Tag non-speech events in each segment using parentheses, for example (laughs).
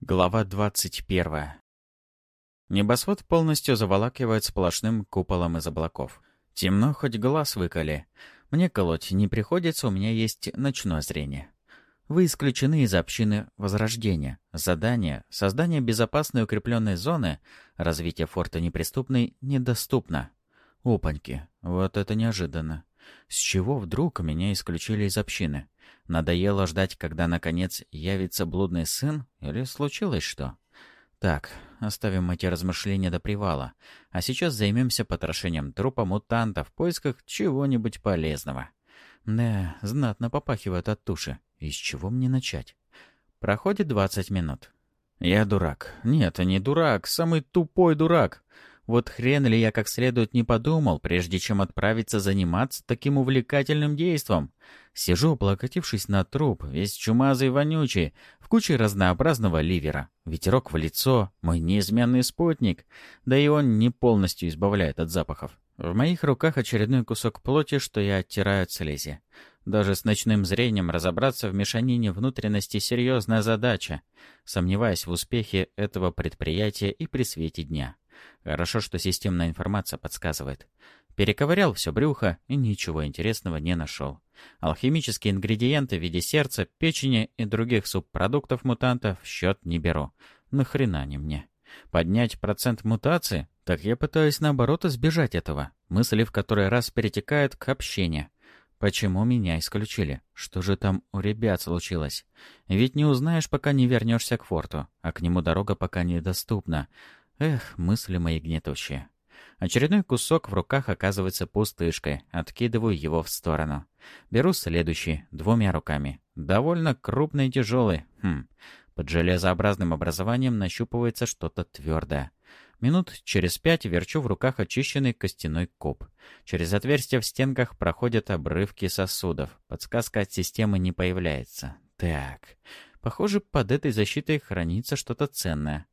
Глава 21. Небосвод полностью заволакивает сплошным куполом из облаков. Темно, хоть глаз выколи. Мне колоть не приходится, у меня есть ночное зрение. Вы исключены из общины Возрождения. Задание — создание безопасной укрепленной зоны, развитие форта неприступной недоступно. Опаньки, вот это неожиданно. С чего вдруг меня исключили из общины? Надоело ждать, когда, наконец, явится блудный сын? Или случилось что? Так, оставим эти размышления до привала. А сейчас займемся потрошением трупа мутанта в поисках чего-нибудь полезного. Да, знатно попахивает от туши. Из чего мне начать? Проходит 20 минут. Я дурак. Нет, не дурак, самый тупой дурак. Вот хрен ли я как следует не подумал, прежде чем отправиться заниматься таким увлекательным действом. Сижу, облокотившись на труп, весь чумазый и вонючий, в куче разнообразного ливера. Ветерок в лицо, мой неизменный спутник. Да и он не полностью избавляет от запахов. В моих руках очередной кусок плоти, что я оттираю от слизи. Даже с ночным зрением разобраться в мешанине внутренности — серьезная задача. Сомневаясь в успехе этого предприятия и при свете дня. Хорошо, что системная информация подсказывает. Перековырял все брюхо и ничего интересного не нашел. Алхимические ингредиенты в виде сердца, печени и других субпродуктов мутанта в счет не беру. Нахрена они мне? Поднять процент мутации? Так я пытаюсь наоборот избежать этого. Мысли в который раз перетекают к общению. Почему меня исключили? Что же там у ребят случилось? Ведь не узнаешь, пока не вернешься к форту, а к нему дорога пока недоступна. Эх, мысли мои гнетущие. Очередной кусок в руках оказывается пустышкой. Откидываю его в сторону. Беру следующий, двумя руками. Довольно крупный и тяжелый. Хм. Под железообразным образованием нащупывается что-то твердое. Минут через пять верчу в руках очищенный костяной куб. Через отверстия в стенках проходят обрывки сосудов. Подсказка от системы не появляется. Так. Похоже, под этой защитой хранится что-то ценное.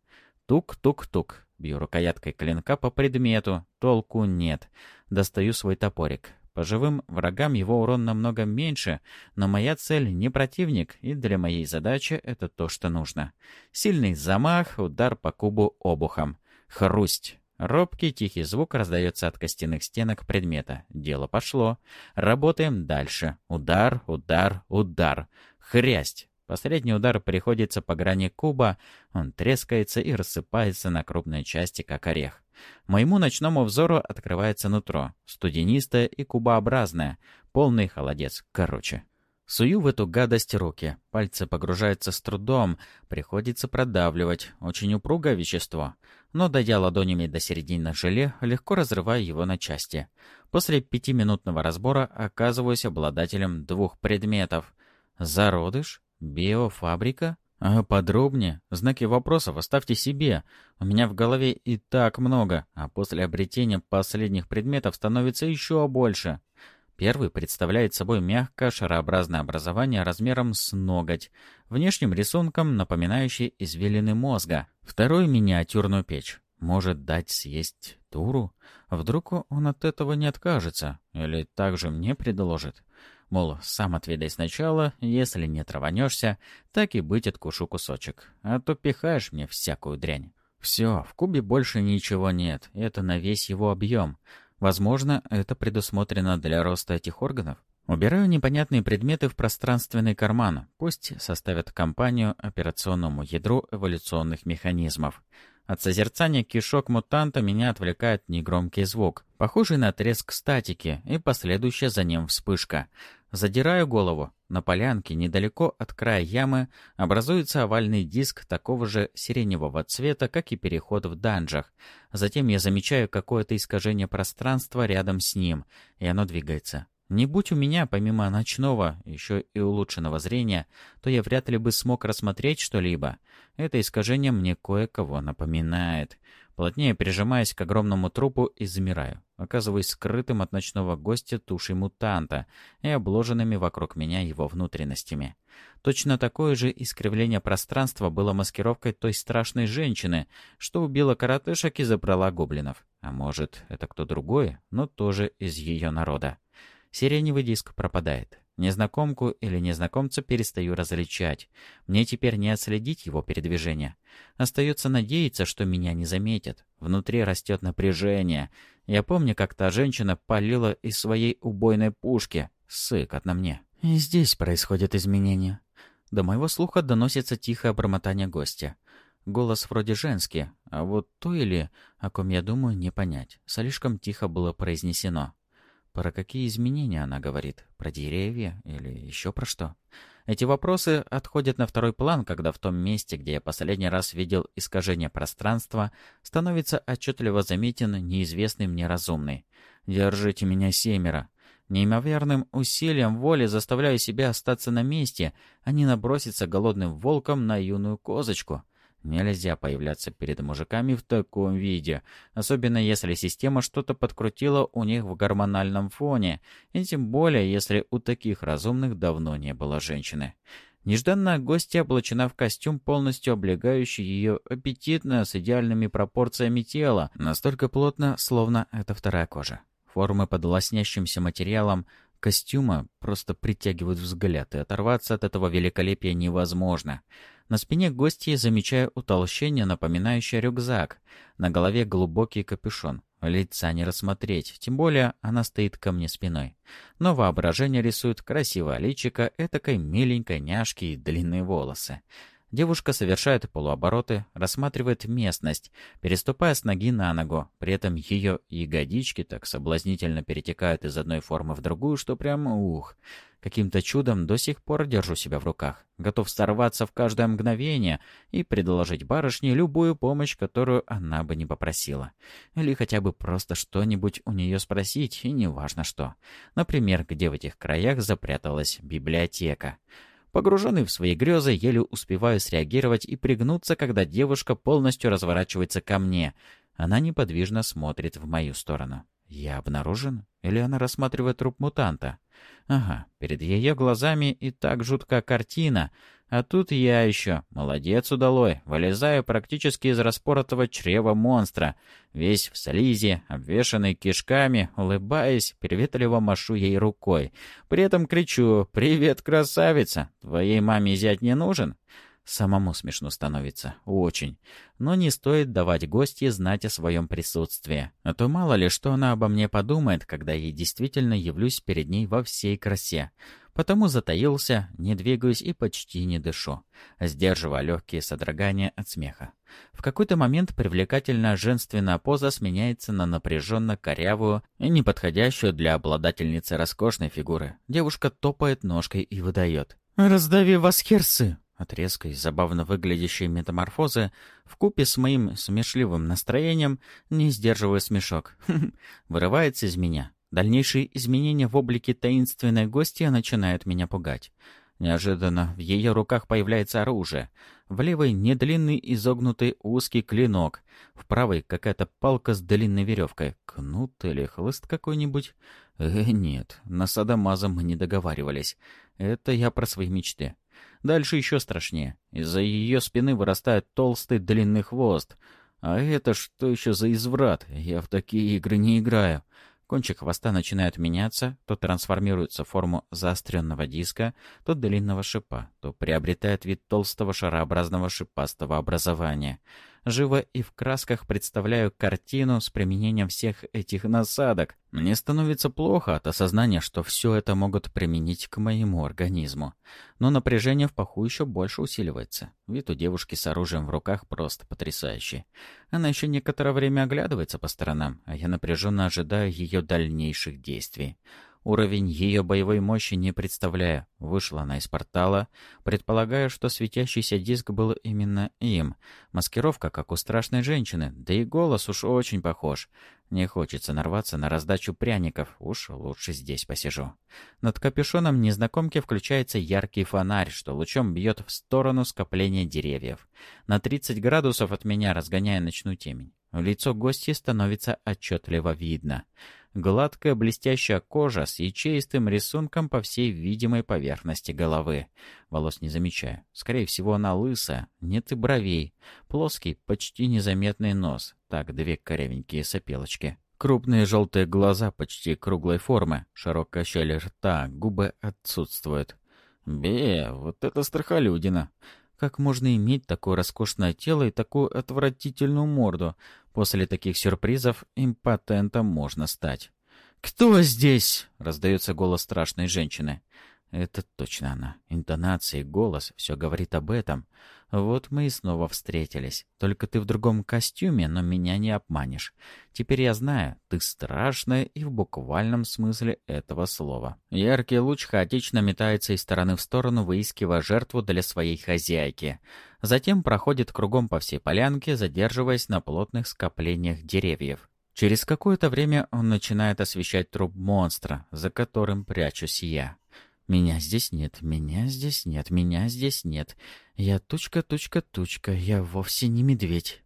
Тук-тук-тук. Бью рукояткой клинка по предмету. Толку нет. Достаю свой топорик. По живым врагам его урон намного меньше, но моя цель не противник, и для моей задачи это то, что нужно. Сильный замах, удар по кубу обухом. Хрусть. Робкий тихий звук раздается от костяных стенок предмета. Дело пошло. Работаем дальше. Удар, удар, удар. Хрясть. Последний удар приходится по грани куба, он трескается и рассыпается на крупные части, как орех. Моему ночному взору открывается нутро, студенистое и кубообразное, полный холодец, короче. Сую в эту гадость руки, пальцы погружаются с трудом, приходится продавливать, очень упругое вещество. Но, дойдя ладонями до середины желе, легко разрываю его на части. После пятиминутного разбора оказываюсь обладателем двух предметов. Зародыш Биофабрика? А подробнее? Знаки вопросов оставьте себе. У меня в голове и так много, а после обретения последних предметов становится еще больше. Первый представляет собой мягкое шарообразное образование размером с ноготь, внешним рисунком, напоминающий извилины мозга. Второй — миниатюрную печь. Может дать съесть туру? Вдруг он от этого не откажется? Или также мне предложит? Мол, сам отведай сначала, если не траванешься, так и быть откушу кусочек. А то пихаешь мне всякую дрянь. Все, в кубе больше ничего нет, это на весь его объем. Возможно, это предусмотрено для роста этих органов. Убираю непонятные предметы в пространственный карман. Пусть составят компанию операционному ядру эволюционных механизмов. От созерцания кишок мутанта меня отвлекает негромкий звук, похожий на треск статики и последующая за ним вспышка. Задираю голову. На полянке, недалеко от края ямы, образуется овальный диск такого же сиреневого цвета, как и переход в данжах. Затем я замечаю какое-то искажение пространства рядом с ним, и оно двигается. Не будь у меня, помимо ночного, еще и улучшенного зрения, то я вряд ли бы смог рассмотреть что-либо. Это искажение мне кое-кого напоминает. Плотнее прижимаясь к огромному трупу и замираю. Оказываюсь скрытым от ночного гостя тушей мутанта и обложенными вокруг меня его внутренностями. Точно такое же искривление пространства было маскировкой той страшной женщины, что убила коротышек и забрала гоблинов. А может, это кто другой, но тоже из ее народа. Сиреневый диск пропадает. Незнакомку или незнакомца перестаю различать. Мне теперь не отследить его передвижение. Остается надеяться, что меня не заметят. Внутри растет напряжение. Я помню, как та женщина палила из своей убойной пушки. Сык на мне. И здесь происходят изменения. До моего слуха доносится тихое бормотание гостя. Голос вроде женский, а вот то или, о ком я думаю, не понять. Слишком тихо было произнесено. Про какие изменения она говорит? Про деревья или еще про что? Эти вопросы отходят на второй план, когда в том месте, где я последний раз видел искажение пространства, становится отчетливо заметен неизвестный мне разумный. «Держите меня семеро!» Неимоверным усилием воли заставляю себя остаться на месте, а не наброситься голодным волком на юную козочку — Нельзя появляться перед мужиками в таком виде, особенно если система что-то подкрутила у них в гормональном фоне, и тем более, если у таких разумных давно не было женщины. Нежданная гостья облачена в костюм, полностью облегающий ее аппетитно, с идеальными пропорциями тела, настолько плотно, словно это вторая кожа. Формы под лоснящимся материалом костюма просто притягивают взгляд, и оторваться от этого великолепия невозможно — на спине гостьи замечаю утолщение, напоминающее рюкзак. На голове глубокий капюшон. Лица не рассмотреть, тем более она стоит ко мне спиной. Но воображение рисует красивое личико этакой миленькой няшки и длинные волосы. Девушка совершает полуобороты, рассматривает местность, переступая с ноги на ногу. При этом ее ягодички так соблазнительно перетекают из одной формы в другую, что прям ух. Каким-то чудом до сих пор держу себя в руках. Готов сорваться в каждое мгновение и предложить барышне любую помощь, которую она бы не попросила. Или хотя бы просто что-нибудь у нее спросить, и неважно что. Например, где в этих краях запряталась библиотека. Погруженный в свои грезы, еле успеваю среагировать и пригнуться, когда девушка полностью разворачивается ко мне. Она неподвижно смотрит в мою сторону. Я обнаружен? Или она рассматривает труп мутанта? Ага, перед ее глазами и так жуткая картина. А тут я еще, молодец удалой, вылезаю практически из распоротого чрева монстра, весь в слизи, обвешанный кишками, улыбаясь, приветливо машу ей рукой. При этом кричу «Привет, красавица! Твоей маме зять не нужен?» Самому смешно становится. Очень. Но не стоит давать гостье знать о своем присутствии. А то мало ли, что она обо мне подумает, когда я действительно явлюсь перед ней во всей красе. Потому затаился, не двигаюсь и почти не дышу, сдерживая легкие содрогания от смеха. В какой-то момент привлекательная женственная поза сменяется на напряженно корявую и неподходящую для обладательницы роскошной фигуры. Девушка топает ножкой и выдает. «Раздави вас, херсы!» От резкой, забавно выглядящей метаморфозы, в купе с моим смешливым настроением, не сдерживая смешок, (laughs) вырывается из меня. Дальнейшие изменения в облике таинственной гостья начинают меня пугать. Неожиданно в ее руках появляется оружие. В левой недлинный изогнутый узкий клинок. В правой какая-то палка с длинной веревкой. Кнут или хлыст какой-нибудь? Э, нет, на садомаза мы не договаривались. Это я про свои мечты. Дальше еще страшнее. Из-за ее спины вырастает толстый длинный хвост. А это что еще за изврат? Я в такие игры не играю. Кончик хвоста начинает меняться, то трансформируется в форму заостренного диска, то длинного шипа, то приобретает вид толстого шарообразного шипастого образования. Живо и в красках представляю картину с применением всех этих насадок. Мне становится плохо от осознания, что все это могут применить к моему организму. Но напряжение в паху еще больше усиливается. Вид у девушки с оружием в руках просто потрясающий. Она еще некоторое время оглядывается по сторонам, а я напряженно ожидаю ее дальнейших действий. Уровень ее боевой мощи не представляю. Вышла она из портала, предполагая, что светящийся диск был именно им. Маскировка, как у страшной женщины, да и голос уж очень похож. Не хочется нарваться на раздачу пряников, уж лучше здесь посижу. Над капюшоном незнакомки включается яркий фонарь, что лучом бьет в сторону скопления деревьев. На 30 градусов от меня разгоняя ночную темень. Лицо гостя становится отчетливо видно. Гладкая блестящая кожа с ячеистым рисунком по всей видимой поверхности головы. Волос не замечаю. Скорее всего, она лысая, нет и бровей. Плоский, почти незаметный нос. Так, две корявенькие сопелочки. Крупные желтые глаза почти круглой формы, широкая щель рта, губы отсутствуют. Бе, вот это страхолюдина. Как можно иметь такое роскошное тело и такую отвратительную морду? После таких сюрпризов импотентом можно стать. «Кто здесь?» — раздается голос страшной женщины. Это точно она. Интонация и голос все говорит об этом. Вот мы и снова встретились. Только ты в другом костюме, но меня не обманешь. Теперь я знаю, ты страшная и в буквальном смысле этого слова. Яркий луч хаотично метается из стороны в сторону, выискивая жертву для своей хозяйки. Затем проходит кругом по всей полянке, задерживаясь на плотных скоплениях деревьев. Через какое-то время он начинает освещать труп монстра, за которым прячусь я. Меня здесь нет, меня здесь нет, меня здесь нет. Я тучка, тучка, тучка, я вовсе не медведь.